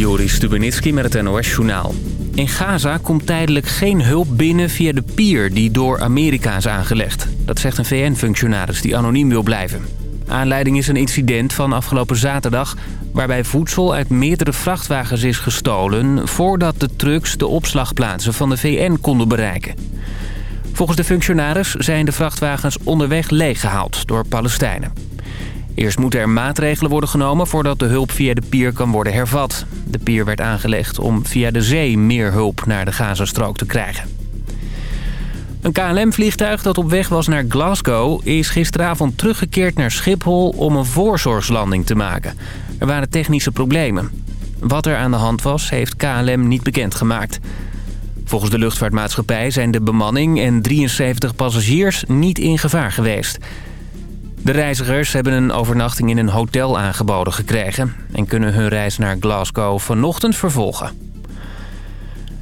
Joris Stubenitski met het NOS-journaal. In Gaza komt tijdelijk geen hulp binnen via de pier die door Amerika is aangelegd. Dat zegt een VN-functionaris die anoniem wil blijven. Aanleiding is een incident van afgelopen zaterdag... waarbij voedsel uit meerdere vrachtwagens is gestolen... voordat de trucks de opslagplaatsen van de VN konden bereiken. Volgens de functionaris zijn de vrachtwagens onderweg leeggehaald door Palestijnen. Eerst moeten er maatregelen worden genomen voordat de hulp via de pier kan worden hervat. De pier werd aangelegd om via de zee meer hulp naar de Gazastrook te krijgen. Een KLM-vliegtuig dat op weg was naar Glasgow... is gisteravond teruggekeerd naar Schiphol om een voorzorgslanding te maken. Er waren technische problemen. Wat er aan de hand was, heeft KLM niet bekendgemaakt. Volgens de luchtvaartmaatschappij zijn de bemanning en 73 passagiers niet in gevaar geweest... De reizigers hebben een overnachting in een hotel aangeboden gekregen... en kunnen hun reis naar Glasgow vanochtend vervolgen.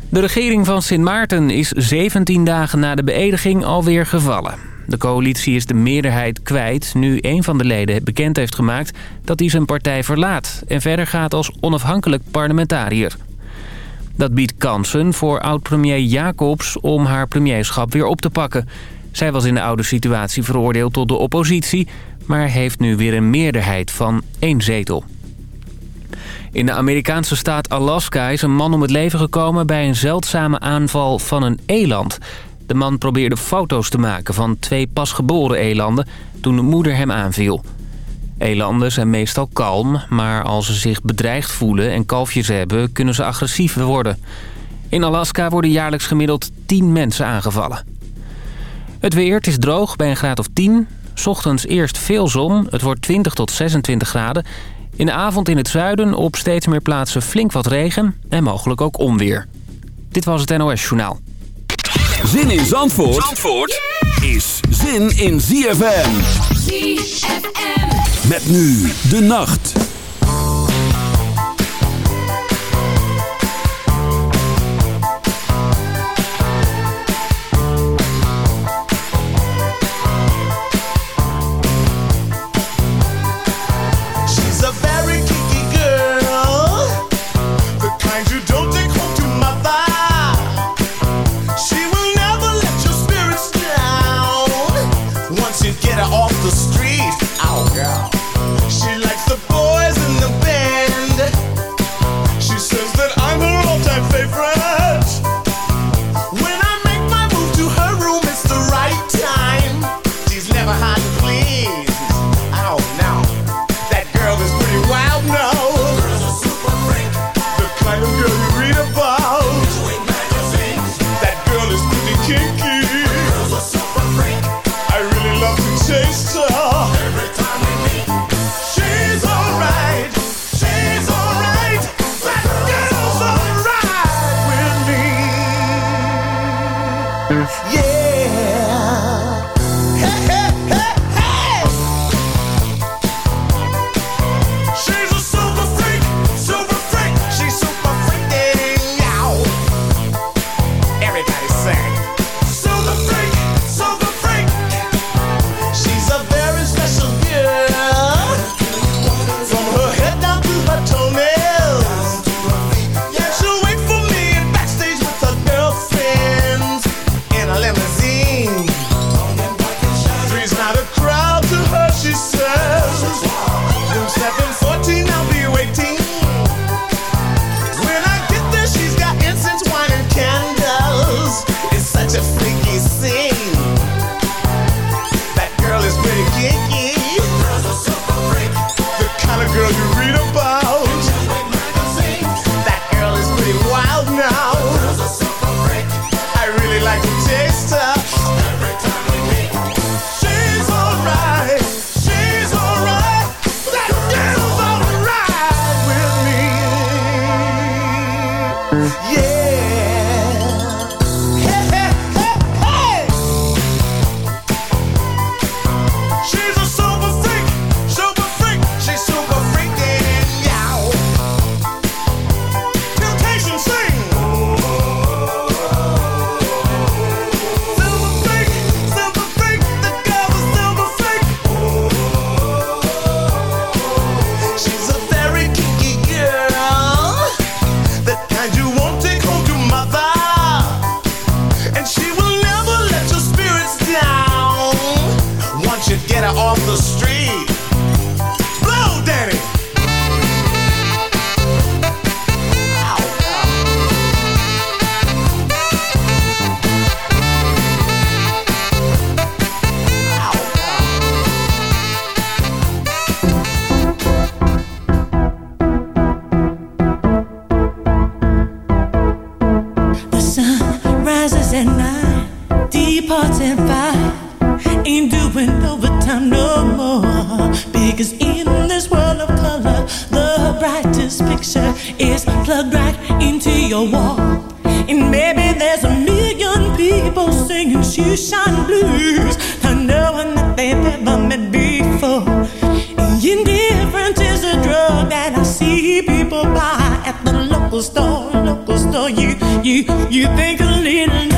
De regering van Sint Maarten is 17 dagen na de beëdiging alweer gevallen. De coalitie is de meerderheid kwijt nu een van de leden bekend heeft gemaakt... dat hij zijn partij verlaat en verder gaat als onafhankelijk parlementariër. Dat biedt kansen voor oud-premier Jacobs om haar premierschap weer op te pakken... Zij was in de oude situatie veroordeeld tot de oppositie... maar heeft nu weer een meerderheid van één zetel. In de Amerikaanse staat Alaska is een man om het leven gekomen... bij een zeldzame aanval van een eland. De man probeerde foto's te maken van twee pasgeboren elanden... toen de moeder hem aanviel. Elanden zijn meestal kalm, maar als ze zich bedreigd voelen en kalfjes hebben... kunnen ze agressief worden. In Alaska worden jaarlijks gemiddeld 10 mensen aangevallen. Het weer, het is droog bij een graad of 10. Ochtends eerst veel zon, het wordt 20 tot 26 graden. In de avond in het zuiden op steeds meer plaatsen flink wat regen en mogelijk ook onweer. Dit was het NOS Journaal. Zin in Zandvoort, Zandvoort is zin in ZFM. ZFM. Met nu de nacht. I ain't doing overtime no more. Because in this world of color, the brightest picture is plugged right into your wall. And maybe there's a million people singing shoeshine blues and no one that they've ever met before. And indifference is a drug that I see people buy at the local store. Local store, you you you think a little.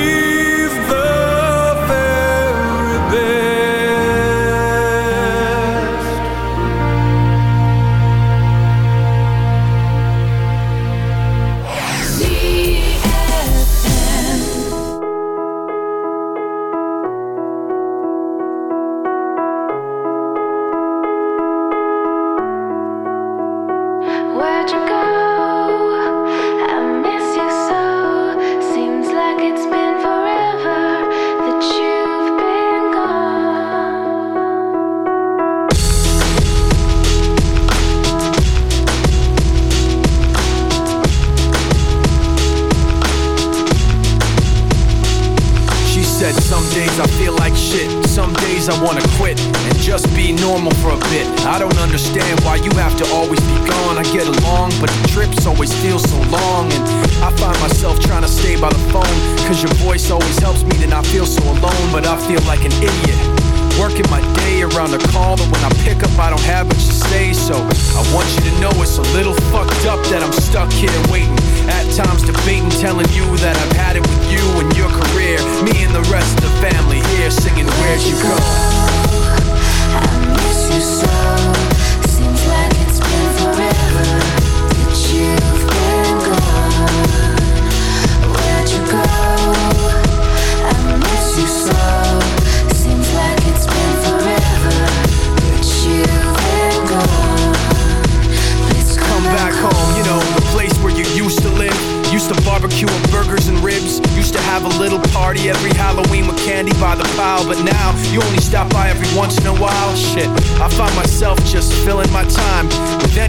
Believe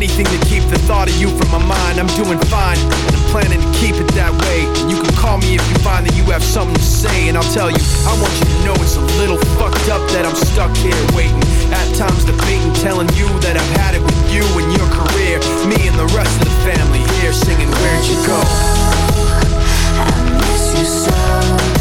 anything to keep the thought of you from my mind. I'm doing fine, and I'm planning to keep it that way. You can call me if you find that you have something to say, and I'll tell you, I want you to know it's a little fucked up that I'm stuck here waiting. At times debating, telling you that I've had it with you and your career. Me and the rest of the family here singing, Where'd you go? I miss you so.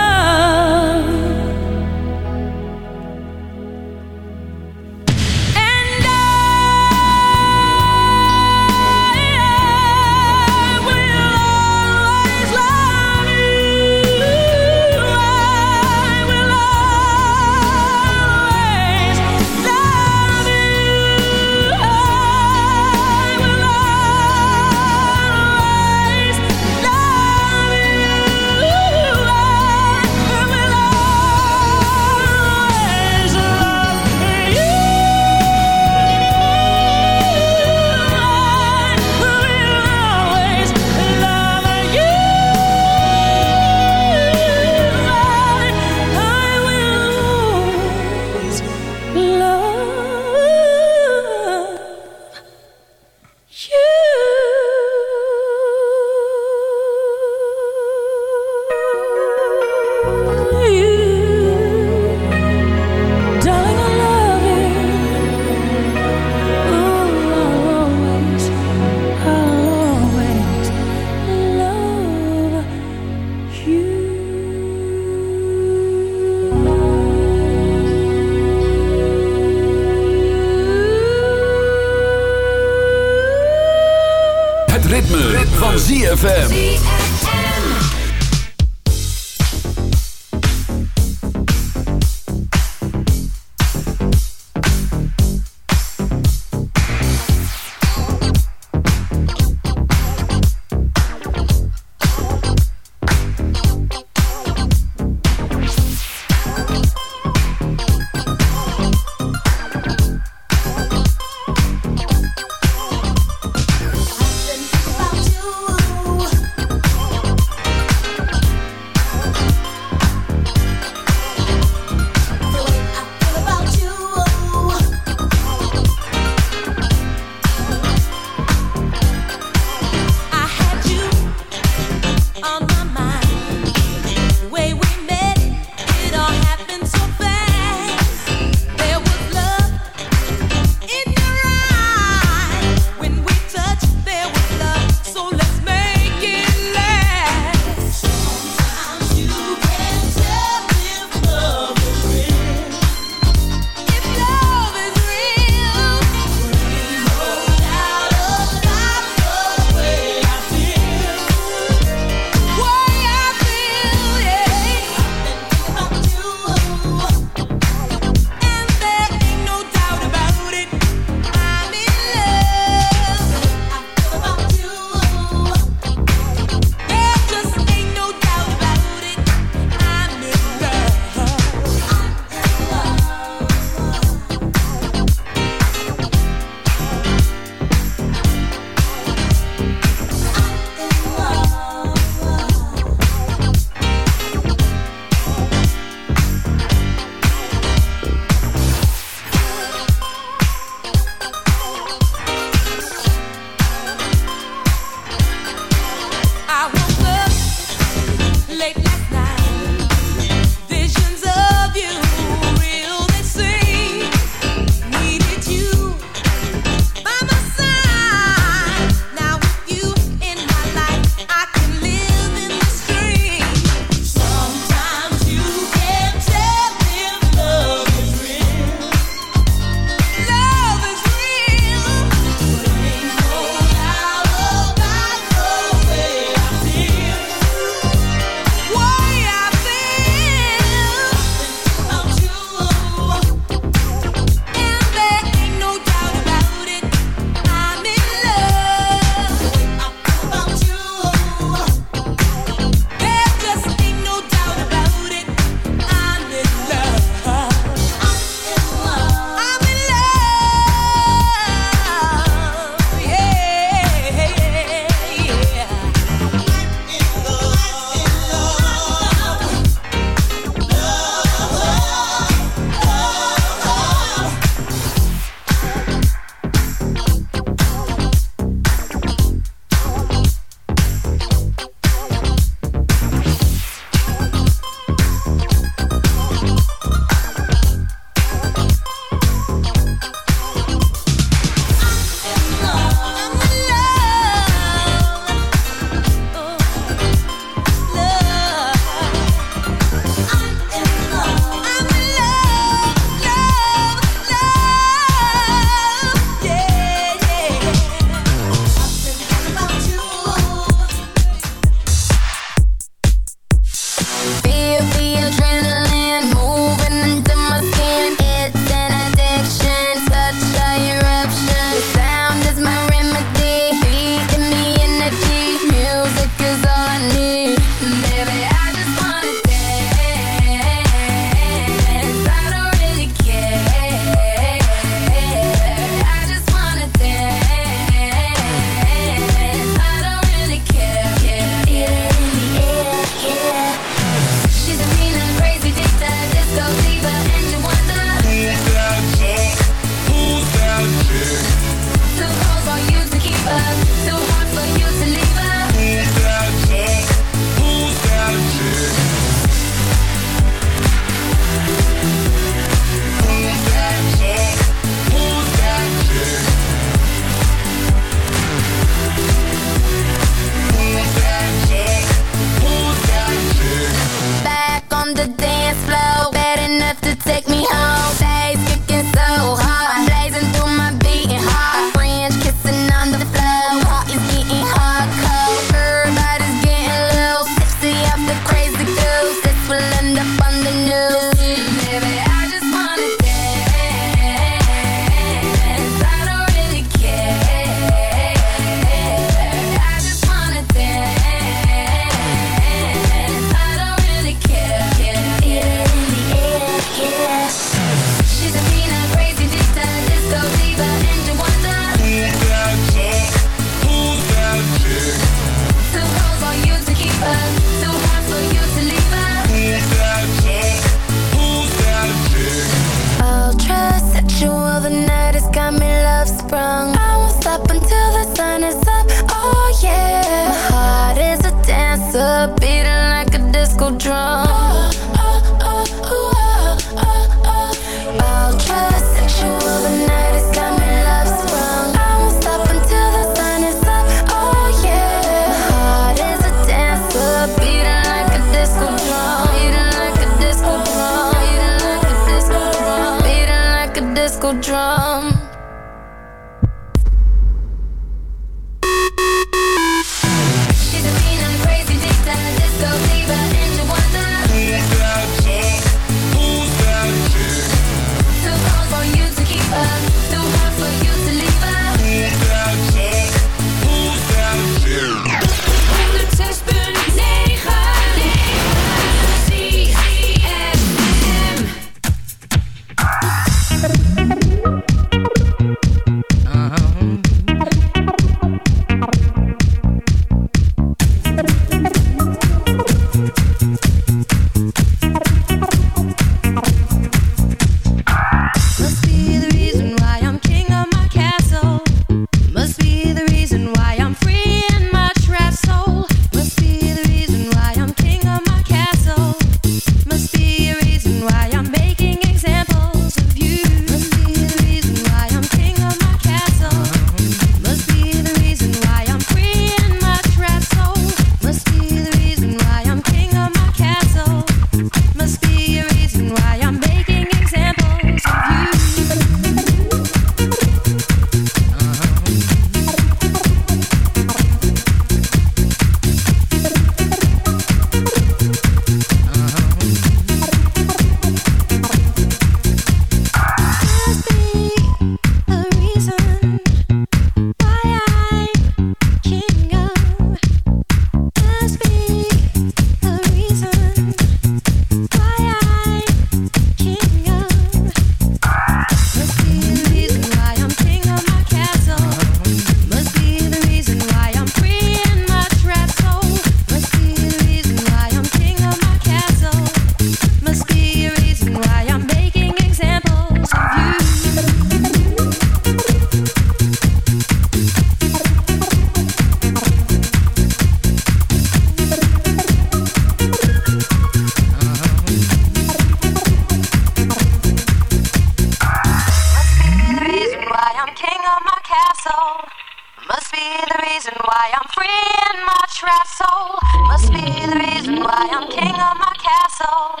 Trapped soul. Must be the reason why I'm king of my castle.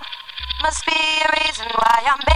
Must be a reason why I'm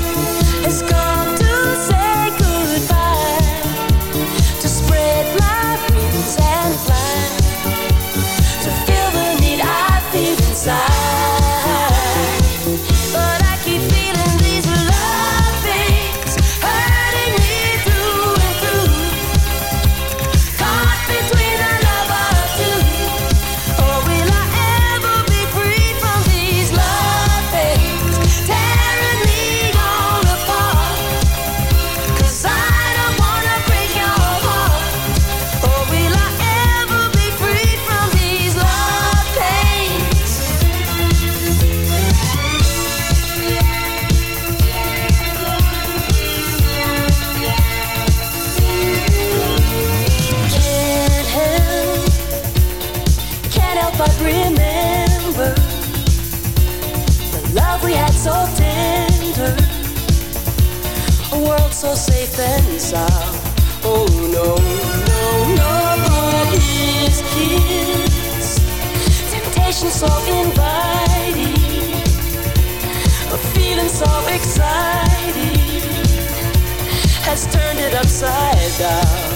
safe. Oh no, no, no, but his kiss, temptation so inviting, a feeling so exciting, has turned it upside down.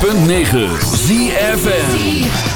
106.9 ZFN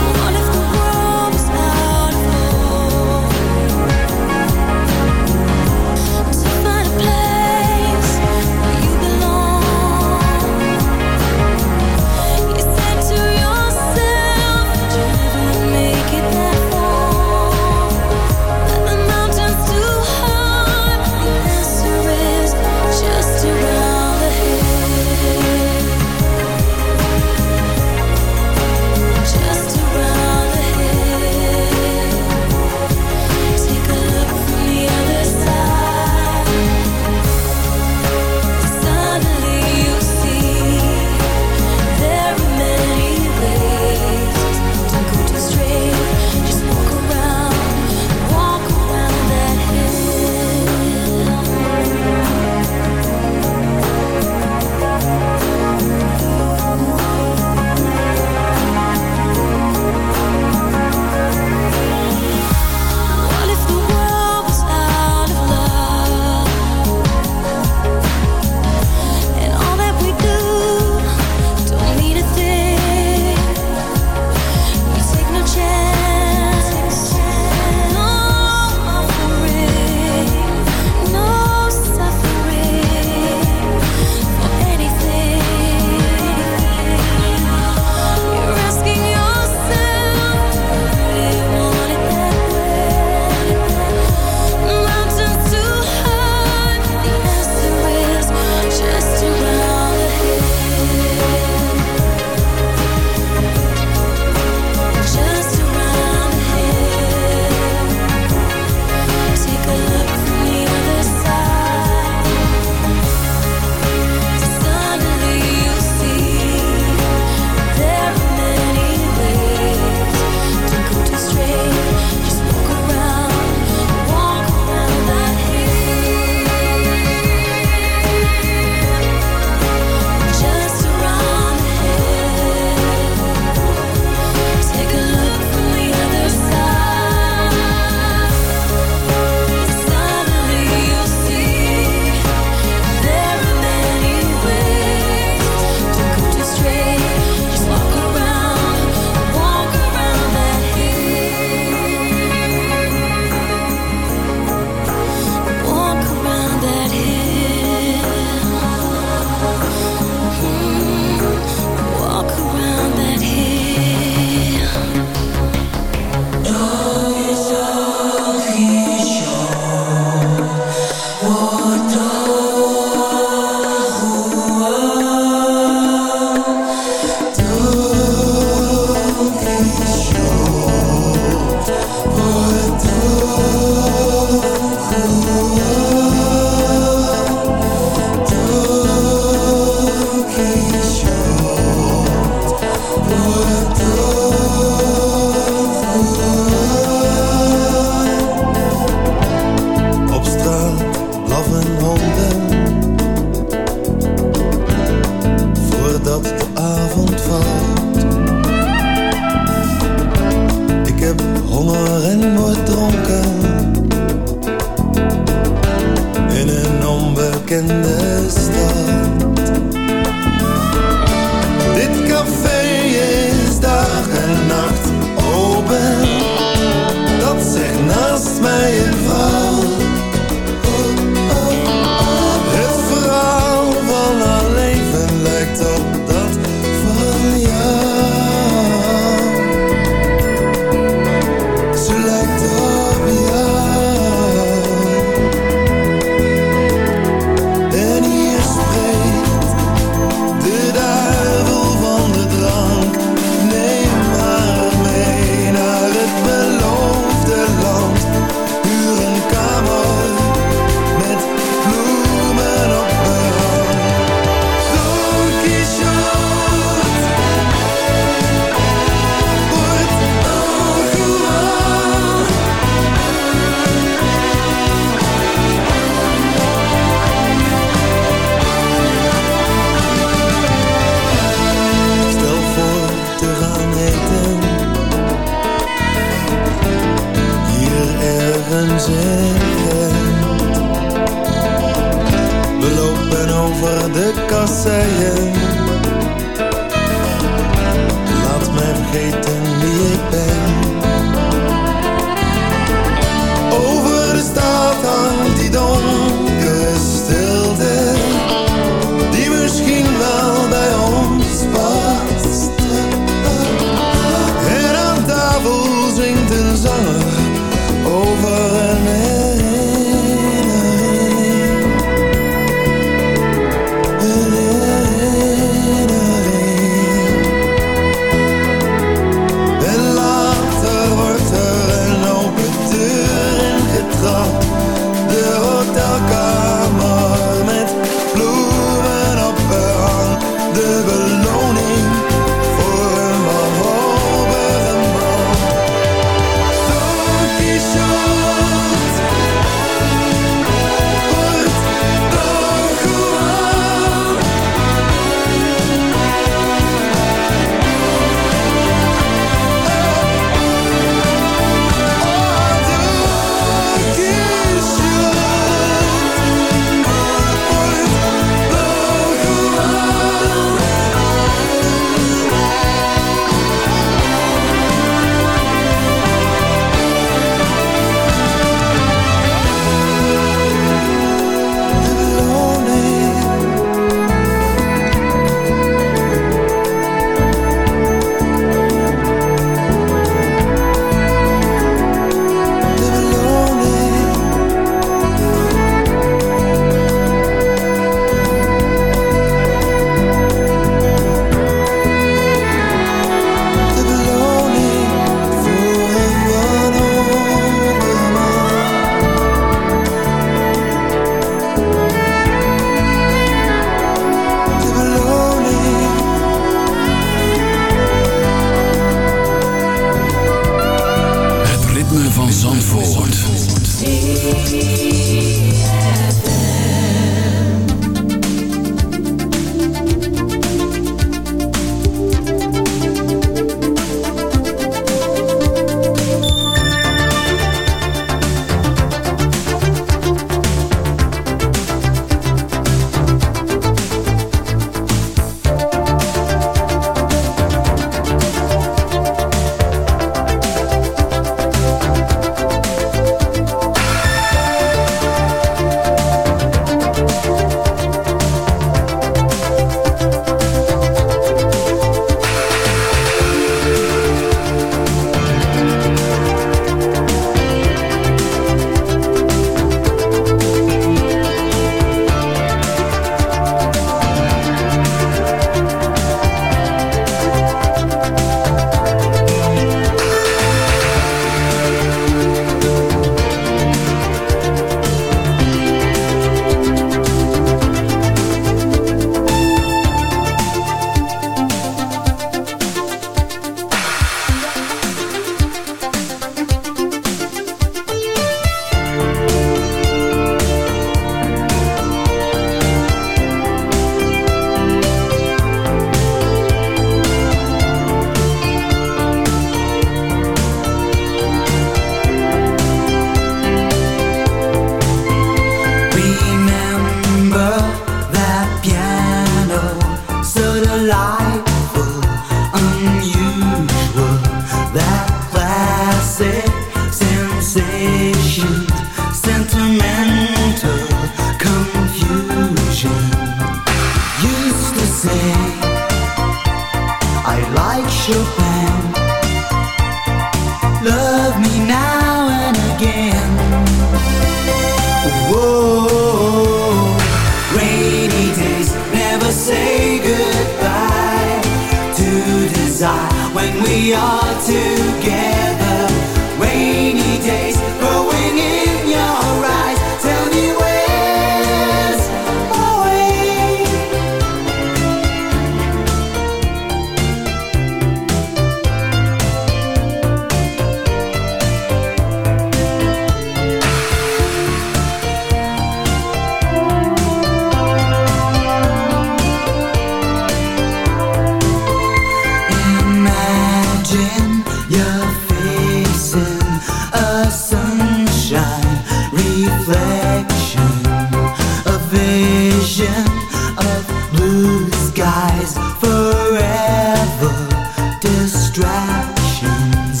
distractions.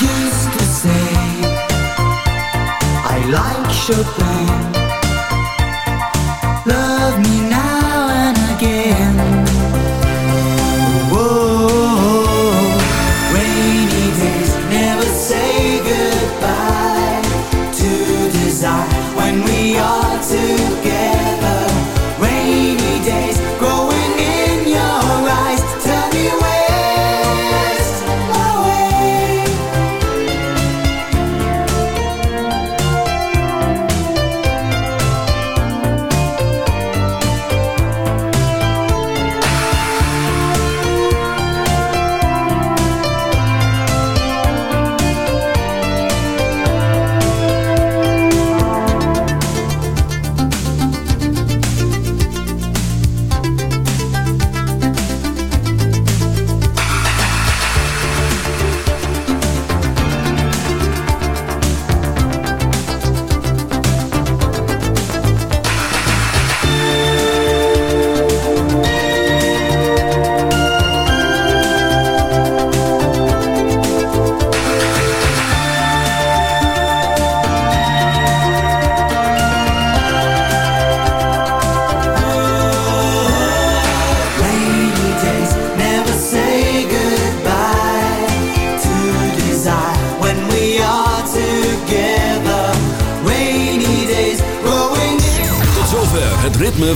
Used to say I like Chopin.